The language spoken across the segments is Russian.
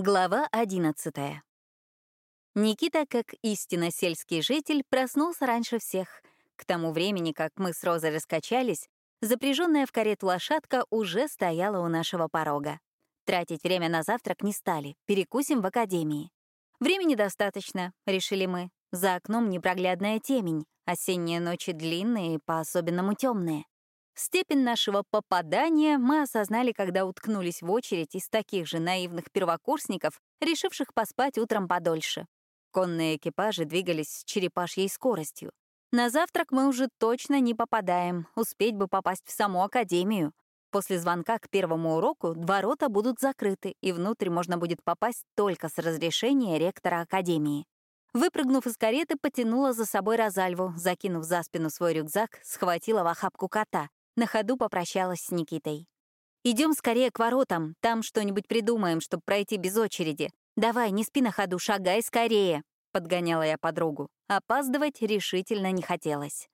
Глава 11. Никита, как истинно сельский житель, проснулся раньше всех. К тому времени, как мы с Розой раскачались, запряженная в карету лошадка уже стояла у нашего порога. Тратить время на завтрак не стали, перекусим в академии. Времени достаточно, решили мы. За окном непроглядная темень, осенние ночи длинные и по-особенному темные. Степень нашего попадания мы осознали, когда уткнулись в очередь из таких же наивных первокурсников, решивших поспать утром подольше. Конные экипажи двигались с черепашьей скоростью. На завтрак мы уже точно не попадаем, успеть бы попасть в саму академию. После звонка к первому уроку ворота будут закрыты, и внутрь можно будет попасть только с разрешения ректора академии. Выпрыгнув из кареты, потянула за собой Розальву, закинув за спину свой рюкзак, схватила в охапку кота. На ходу попрощалась с Никитой. Идем скорее к воротам, там что-нибудь придумаем, чтобы пройти без очереди. Давай, не спи на ходу, шагай скорее», — подгоняла я подругу. Опаздывать решительно не хотелось.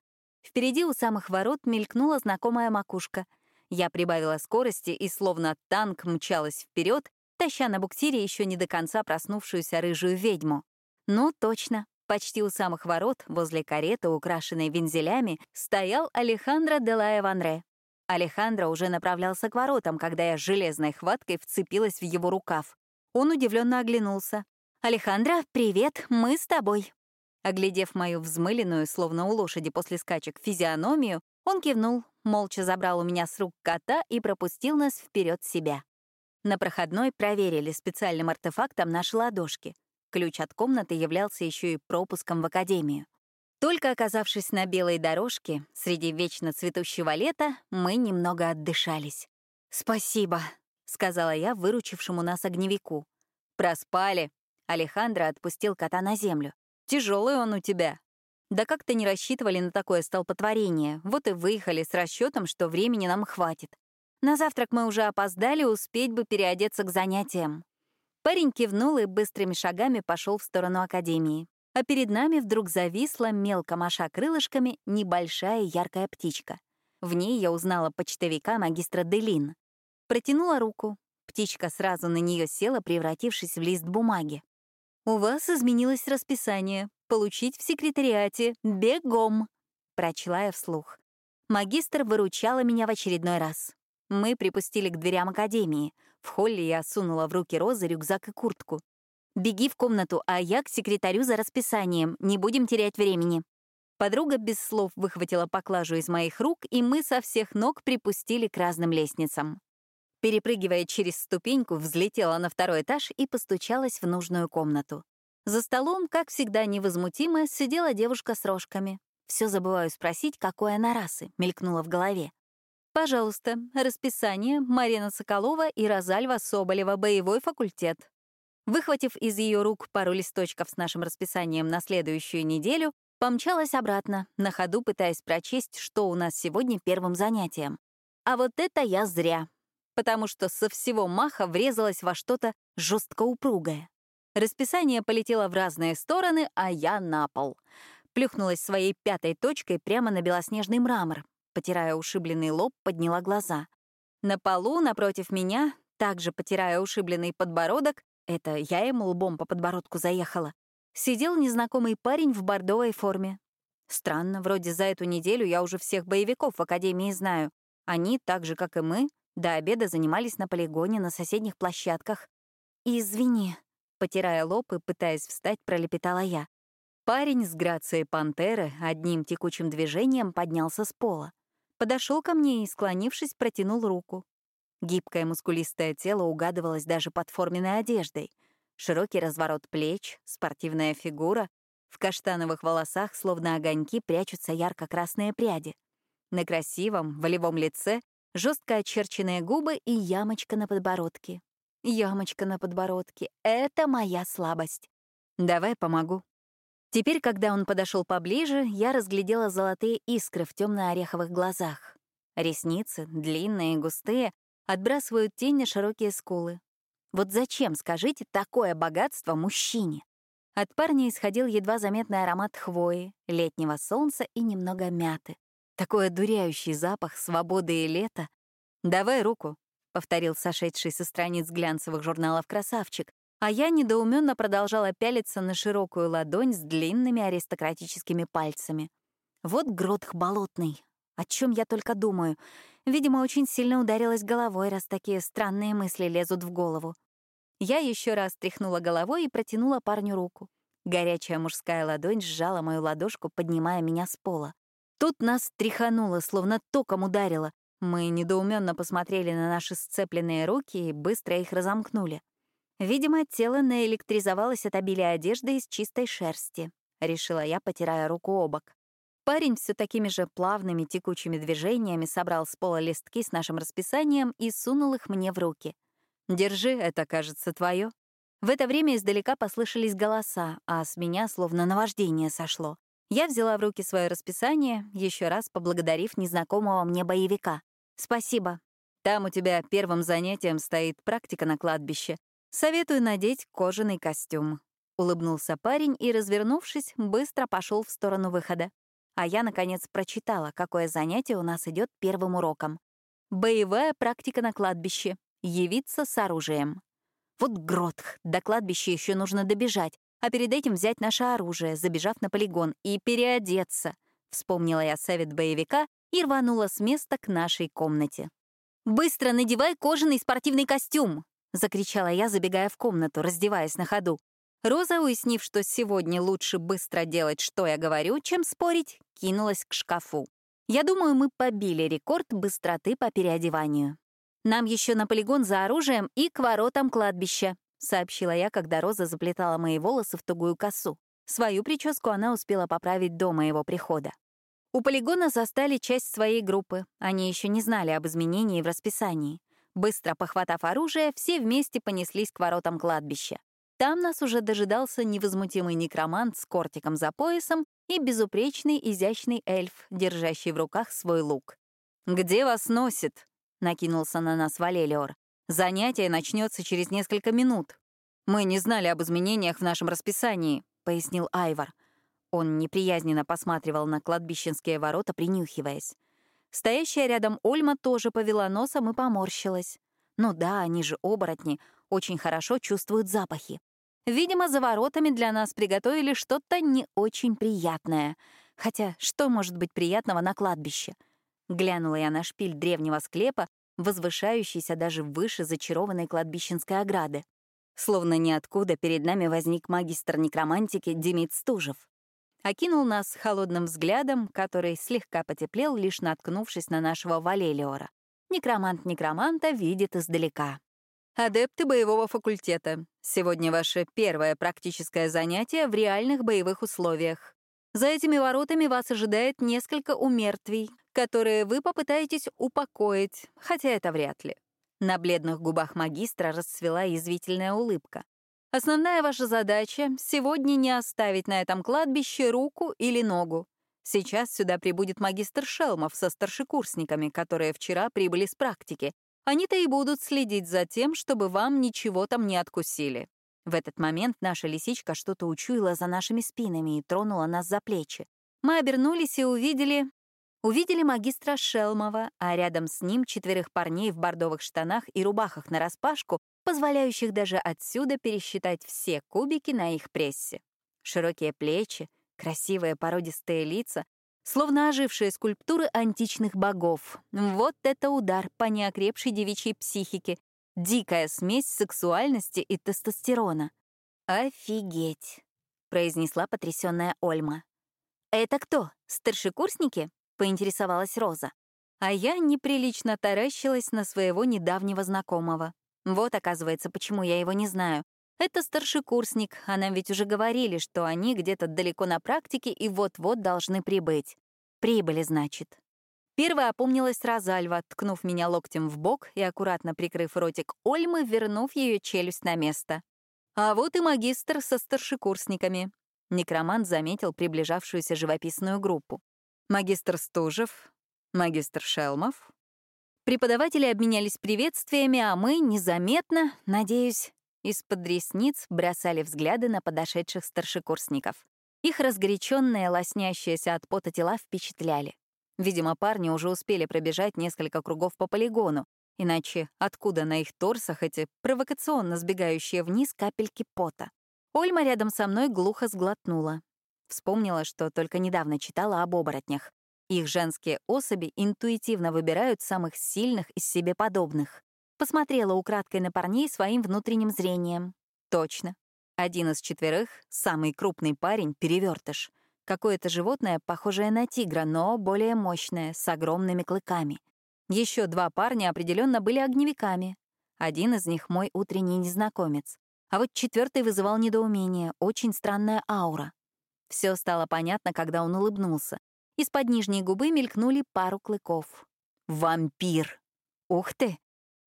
Впереди у самых ворот мелькнула знакомая макушка. Я прибавила скорости и словно танк мчалась вперед, таща на буксире еще не до конца проснувшуюся рыжую ведьму. Ну, точно, Почти у самых ворот, возле кареты, украшенной вензелями, стоял Алехандро ла Эванре. Алехандро уже направлялся к воротам, когда я железной хваткой вцепилась в его рукав. Он удивленно оглянулся. «Алехандро, привет, мы с тобой». Оглядев мою взмыленную, словно у лошади после скачек, физиономию, он кивнул, молча забрал у меня с рук кота и пропустил нас вперед себя. На проходной проверили специальным артефактом наши ладошки. Ключ от комнаты являлся еще и пропуском в академию. Только оказавшись на белой дорожке, среди вечно цветущего лета, мы немного отдышались. «Спасибо», — сказала я выручившему нас огневику. «Проспали». Алехандро отпустил кота на землю. Тяжелый он у тебя». «Да как-то не рассчитывали на такое столпотворение, вот и выехали с расчетом, что времени нам хватит. На завтрак мы уже опоздали, успеть бы переодеться к занятиям. Парень кивнул и быстрыми шагами пошел в сторону академии. А перед нами вдруг зависла, мелко маша крылышками, небольшая яркая птичка. В ней я узнала почтовика магистра Делин. Протянула руку. Птичка сразу на нее села, превратившись в лист бумаги. «У вас изменилось расписание. Получить в секретариате. Бегом!» — прочла я вслух. Магистр выручала меня в очередной раз. Мы припустили к дверям академии. В холле я сунула в руки Розы рюкзак и куртку. «Беги в комнату, а я к секретарю за расписанием. Не будем терять времени». Подруга без слов выхватила поклажу из моих рук, и мы со всех ног припустили к разным лестницам. Перепрыгивая через ступеньку, взлетела на второй этаж и постучалась в нужную комнату. За столом, как всегда невозмутимо, сидела девушка с рожками. Все забываю спросить, какой она расы, мелькнула в голове. Пожалуйста, расписание Марина Соколова и Розальва Соболева, боевой факультет. Выхватив из ее рук пару листочков с нашим расписанием на следующую неделю, помчалась обратно, на ходу пытаясь прочесть, что у нас сегодня первым занятием. А вот это я зря, потому что со всего маха врезалась во что-то жестко упругое. Расписание полетело в разные стороны, а я на пол. Плюхнулась своей пятой точкой прямо на белоснежный мрамор, Потирая ушибленный лоб, подняла глаза. На полу напротив меня, также потирая ушибленный подбородок, это я ему лбом по подбородку заехала, сидел незнакомый парень в бордовой форме. Странно, вроде за эту неделю я уже всех боевиков в Академии знаю. Они, так же, как и мы, до обеда занимались на полигоне на соседних площадках. «Извини», — потирая лоб и пытаясь встать, пролепетала я. Парень с грацией пантеры одним текучим движением поднялся с пола подошел ко мне и, склонившись, протянул руку. Гибкое мускулистое тело угадывалось даже под форменной одеждой. Широкий разворот плеч, спортивная фигура. В каштановых волосах, словно огоньки, прячутся ярко-красные пряди. На красивом, волевом лице жестко очерченные губы и ямочка на подбородке. Ямочка на подбородке — это моя слабость. Давай помогу. Теперь, когда он подошел поближе, я разглядела золотые искры в темно-ореховых глазах. Ресницы, длинные и густые, отбрасывают тень на широкие скулы. Вот зачем, скажите, такое богатство мужчине? От парня исходил едва заметный аромат хвои, летнего солнца и немного мяты. Такой одуряющий запах свободы и лета. «Давай руку», — повторил сошедший со страниц глянцевых журналов красавчик, а я недоуменно продолжала пялиться на широкую ладонь с длинными аристократическими пальцами. Вот гротх болотный. О чем я только думаю. Видимо, очень сильно ударилась головой, раз такие странные мысли лезут в голову. Я еще раз тряхнула головой и протянула парню руку. Горячая мужская ладонь сжала мою ладошку, поднимая меня с пола. Тут нас тряхануло, словно током ударило. Мы недоуменно посмотрели на наши сцепленные руки и быстро их разомкнули. Видимо, тело наэлектризовалось от обилия одежды из чистой шерсти, решила я, потирая руку об бок. Парень все такими же плавными текучими движениями собрал с пола листки с нашим расписанием и сунул их мне в руки. «Держи, это, кажется, твое. В это время издалека послышались голоса, а с меня словно наваждение сошло. Я взяла в руки свое расписание, еще раз поблагодарив незнакомого мне боевика. «Спасибо. Там у тебя первым занятием стоит практика на кладбище. Советую надеть кожаный костюм». Улыбнулся парень и, развернувшись, быстро пошел в сторону выхода. А я, наконец, прочитала, какое занятие у нас идет первым уроком. «Боевая практика на кладбище. Явиться с оружием». Вот гротх, до кладбища еще нужно добежать, а перед этим взять наше оружие, забежав на полигон, и переодеться. Вспомнила я совет боевика и рванула с места к нашей комнате. «Быстро надевай кожаный спортивный костюм!» — закричала я, забегая в комнату, раздеваясь на ходу. Роза, уяснив, что сегодня лучше быстро делать, что я говорю, чем спорить, кинулась к шкафу. Я думаю, мы побили рекорд быстроты по переодеванию. «Нам еще на полигон за оружием и к воротам кладбища», — сообщила я, когда Роза заплетала мои волосы в тугую косу. Свою прическу она успела поправить до моего прихода. У полигона застали часть своей группы. Они еще не знали об изменении в расписании. Быстро похватав оружие, все вместе понеслись к воротам кладбища. Там нас уже дожидался невозмутимый некромант с кортиком за поясом и безупречный изящный эльф, держащий в руках свой лук. «Где вас носит?» накинулся на нас Валелиор. «Занятие начнется через несколько минут». «Мы не знали об изменениях в нашем расписании», — пояснил Айвар. Он неприязненно посматривал на кладбищенские ворота, принюхиваясь. Стоящая рядом Ольма тоже повела носом и поморщилась. Ну да, они же оборотни, очень хорошо чувствуют запахи. Видимо, за воротами для нас приготовили что-то не очень приятное. Хотя что может быть приятного на кладбище? Глянула я на шпиль древнего склепа, возвышающийся даже выше зачарованной кладбищенской ограды. Словно ниоткуда перед нами возник магистр некромантики Демид Стужев. Окинул нас холодным взглядом, который слегка потеплел, лишь наткнувшись на нашего Валелиора. Некромант некроманта видит издалека. Адепты боевого факультета. Сегодня ваше первое практическое занятие в реальных боевых условиях. За этими воротами вас ожидает несколько умертвий, которые вы попытаетесь упокоить, хотя это вряд ли. На бледных губах магистра расцвела язвительная улыбка. Основная ваша задача — сегодня не оставить на этом кладбище руку или ногу. Сейчас сюда прибудет магистр Шелмов со старшекурсниками, которые вчера прибыли с практики. Они-то и будут следить за тем, чтобы вам ничего там не откусили. В этот момент наша лисичка что-то учуяла за нашими спинами и тронула нас за плечи. Мы обернулись и увидели... Увидели магистра Шелмова, а рядом с ним четверых парней в бордовых штанах и рубахах нараспашку, позволяющих даже отсюда пересчитать все кубики на их прессе. Широкие плечи, красивые породистые лица, словно ожившие скульптуры античных богов. Вот это удар по неокрепшей девичьей психике, Дикая смесь сексуальности и тестостерона. «Офигеть!» — произнесла потрясённая Ольма. «Это кто, старшекурсники?» — поинтересовалась Роза. А я неприлично таращилась на своего недавнего знакомого. Вот, оказывается, почему я его не знаю. Это старшекурсник, а нам ведь уже говорили, что они где-то далеко на практике и вот-вот должны прибыть. Прибыли, значит. Первая опомнилась Розальва, ткнув меня локтем в бок и, аккуратно прикрыв ротик Ольмы, вернув ее челюсть на место. А вот и магистр со старшекурсниками. Некромант заметил приближавшуюся живописную группу. Магистр Стужев, магистр Шелмов. Преподаватели обменялись приветствиями, а мы незаметно, надеюсь, из-под ресниц бросали взгляды на подошедших старшекурсников. Их разгоряченные, лоснящиеся от пота тела впечатляли. Видимо, парни уже успели пробежать несколько кругов по полигону, Иначе откуда на их торсах эти провокационно сбегающие вниз капельки пота? Ольма рядом со мной глухо сглотнула. Вспомнила, что только недавно читала об оборотнях. Их женские особи интуитивно выбирают самых сильных из себе подобных. Посмотрела украдкой на парней своим внутренним зрением. Точно. Один из четверых, самый крупный парень, перевертыш. Какое-то животное, похожее на тигра, но более мощное, с огромными клыками. Еще два парня определенно были огневиками. Один из них — мой утренний незнакомец. А вот четвертый вызывал недоумение, очень странная аура. Все стало понятно, когда он улыбнулся. Из-под нижней губы мелькнули пару клыков. Вампир! Ух ты!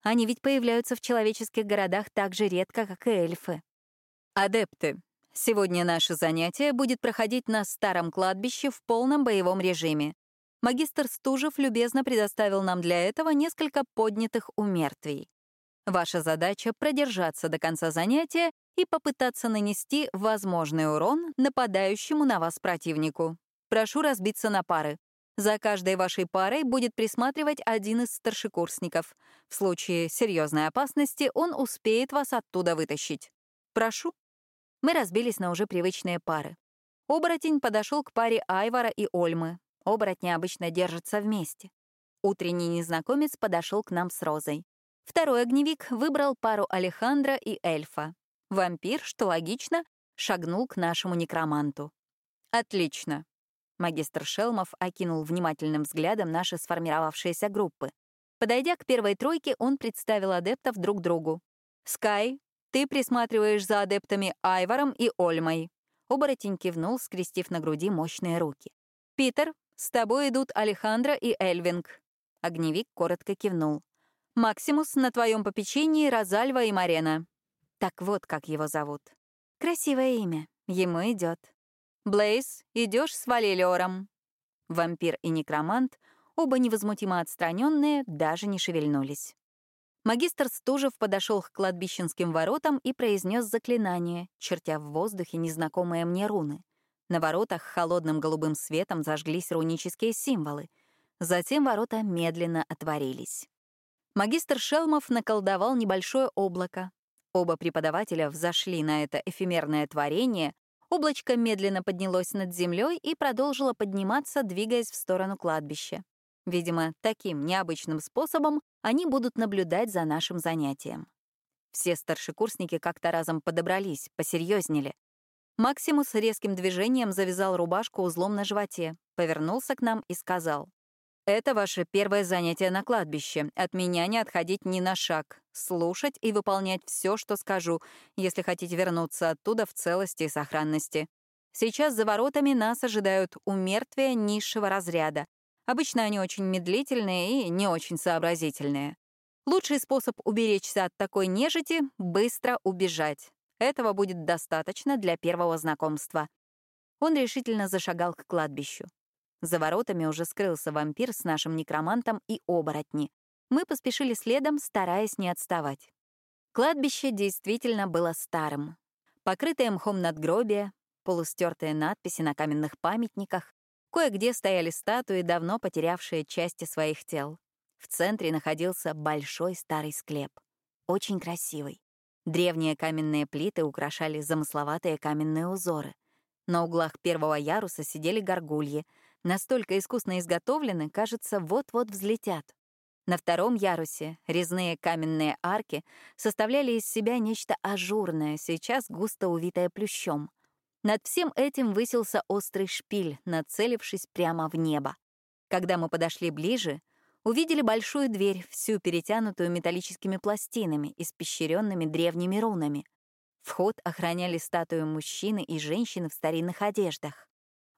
Они ведь появляются в человеческих городах так же редко, как и эльфы. Адепты, сегодня наше занятие будет проходить на старом кладбище в полном боевом режиме. Магистр Стужев любезно предоставил нам для этого несколько поднятых умертвий. Ваша задача — продержаться до конца занятия и попытаться нанести возможный урон нападающему на вас противнику. Прошу разбиться на пары. За каждой вашей парой будет присматривать один из старшекурсников. В случае серьезной опасности он успеет вас оттуда вытащить. Прошу. Мы разбились на уже привычные пары. Оборотень подошел к паре Айвара и Ольмы. Оборотни обычно держатся вместе. Утренний незнакомец подошел к нам с Розой. Второй огневик выбрал пару Алехандра и эльфа. Вампир, что логично, шагнул к нашему некроманту. «Отлично. Магистр Шелмов окинул внимательным взглядом наши сформировавшиеся группы. Подойдя к первой тройке, он представил адептов друг другу. «Скай, ты присматриваешь за адептами Айваром и Ольмой». Оборотень кивнул, скрестив на груди мощные руки. «Питер, с тобой идут Алехандро и Эльвинг». Огневик коротко кивнул. «Максимус, на твоем попечении Розальва и Марена». Так вот, как его зовут. Красивое имя. Ему идет. Блейз, идешь с Валелиором. Вампир и некромант, оба невозмутимо отстраненные, даже не шевельнулись. Магистр Стужев подошел к кладбищенским воротам и произнес заклинание, чертя в воздухе незнакомые мне руны. На воротах холодным голубым светом зажглись рунические символы. Затем ворота медленно отворились. Магистр Шелмов наколдовал небольшое облако. Оба преподавателя взошли на это эфемерное творение, Облачко медленно поднялось над землей и продолжило подниматься, двигаясь в сторону кладбища. Видимо, таким необычным способом они будут наблюдать за нашим занятием. Все старшекурсники как-то разом подобрались, посерьезнели. Максимус резким движением завязал рубашку узлом на животе, повернулся к нам и сказал. Это ваше первое занятие на кладбище. От меня не отходить ни на шаг. Слушать и выполнять все, что скажу, если хотите вернуться оттуда в целости и сохранности. Сейчас за воротами нас ожидают умертвия низшего разряда. Обычно они очень медлительные и не очень сообразительные. Лучший способ уберечься от такой нежити — быстро убежать. Этого будет достаточно для первого знакомства. Он решительно зашагал к кладбищу. За воротами уже скрылся вампир с нашим некромантом и оборотни. Мы поспешили следом, стараясь не отставать. Кладбище действительно было старым. Покрытое мхом надгробия, полустертые надписи на каменных памятниках, кое-где стояли статуи, давно потерявшие части своих тел. В центре находился большой старый склеп. Очень красивый. Древние каменные плиты украшали замысловатые каменные узоры. На углах первого яруса сидели горгульи — настолько искусно изготовлены, кажется, вот-вот взлетят. На втором ярусе резные каменные арки составляли из себя нечто ажурное, сейчас густо увитое плющом. Над всем этим высился острый шпиль, нацелившись прямо в небо. Когда мы подошли ближе, увидели большую дверь, всю перетянутую металлическими пластинами, испещренными древними рунами. Вход охраняли статуи мужчины и женщины в старинных одеждах.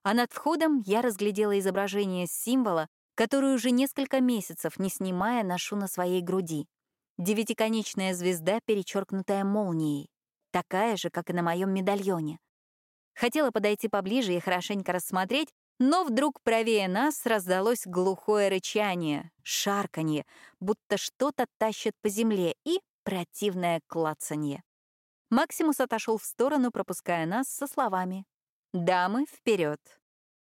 А над входом я разглядела изображение символа, который уже несколько месяцев, не снимая, ношу на своей груди. Девятиконечная звезда, перечеркнутая молнией. Такая же, как и на моем медальоне. Хотела подойти поближе и хорошенько рассмотреть, но вдруг правее нас раздалось глухое рычание, шарканье, будто что-то тащит по земле, и противное клацанье. Максимус отошел в сторону, пропуская нас со словами «Дамы, вперед!»